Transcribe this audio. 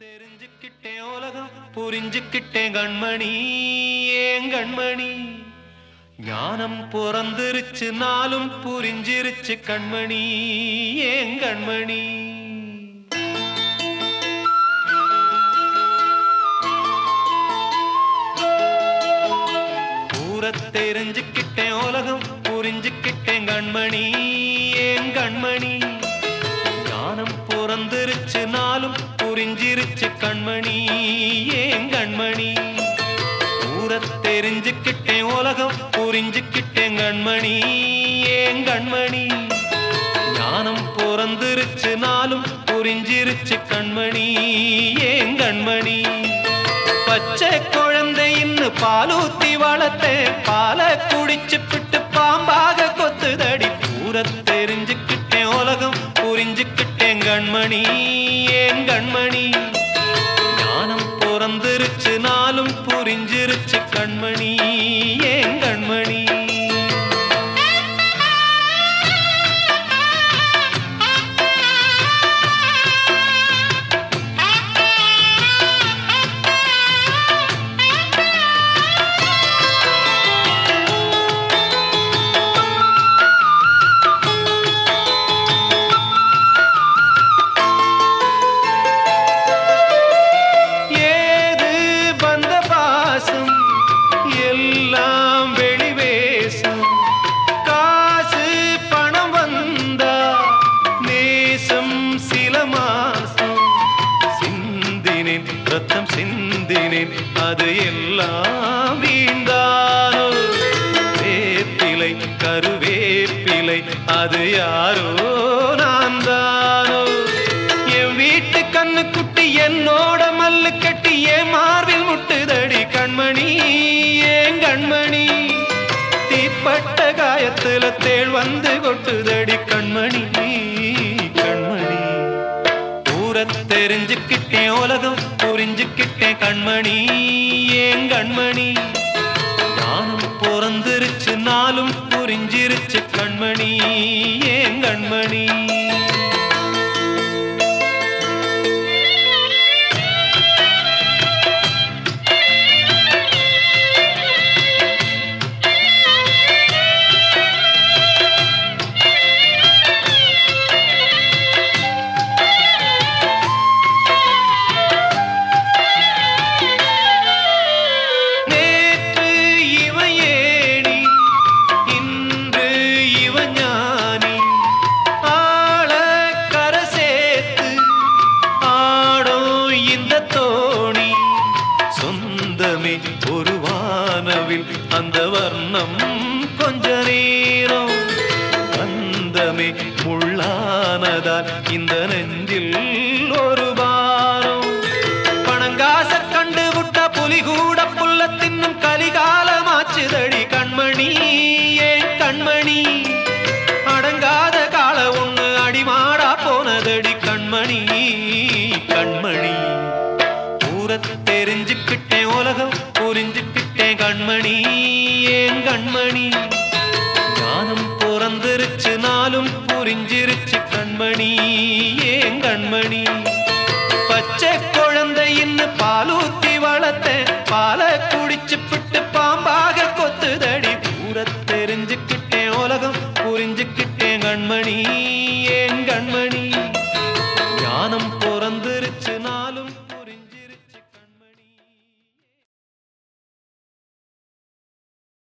தெரிஞ்சுக்கிட்டேன் உலகம் புரிஞ்சுக்கிட்டேன் கண்மணி. ஏன் கண்மணி? ஞானம் பிறந்துருச்சு நாளும் புரிஞ்சிருச்சு கண்மணி. ஏன் கண்மணி? தெரிஞ்சுக்கிட்டேன் உலகம் புரிஞ்சுக்கிட்டேன் கண்மணி. ஏன் கண்மணி? புரிஞ்சிருச்சு கண்மணி ஏன் கண்மணி? ஊரை தெரிஞ்சுக்கிட்டேன் உலகம் புரிஞ்சுக்கிட்டேன் கண்மணி ஏன் கண்மணி? ஞானம் பிறந்திருச்சு நாளும் புரிஞ்சிருச்சு கண்மணி ஏன் கண்மணி? பச்சை குழந்தை இன்னு பாலூத்தி வளர்த்தேன் பாலை குடிச்சு பிட்டு பாம்பாக கொத்துதடி. பூர புரிஞ்சிருச்சு கண்மணி. சிந்தினேன் அது எல்லாம் வீந்தானோ வேப்பிலை கருவேப்பிலை அது யாரோ நான் தானோ என் வீட்டு கண்ணு குட்டி என்னோட மல்லு கட்டி என் மார்பில் முட்டுதடி கண்மணி ஏன் கண்மணி. தீப்பட்ட காயத்துல தேள் வந்து கொட்டுதடி கண்மணி கண்மணி. ஊர தெரிஞ்சுக்கிட்டேன் உலகம். புரிஞ்சுக்கிட்டேன் கண்மணி ஏன் கண்மணி? ஞானம் பிறந்திருச்சு நாளும் புரிஞ்சிருச்சு கண்மணி. வானவில் அந்த வர்ணம் கொஞ்ச நேரம். அந்தமே முள்ளானதால் இந்த நெஞ்சில் ஒரு பாரம். பணங்காச கண்டு விட்ட புலிகூட புல்ல தின்னும் கலிகாலமாச்சுதடி கண்மணி. ஞானம் பிறந்திருச்சு நாளும் புரிஞ்சிருச்சு கண்மணி.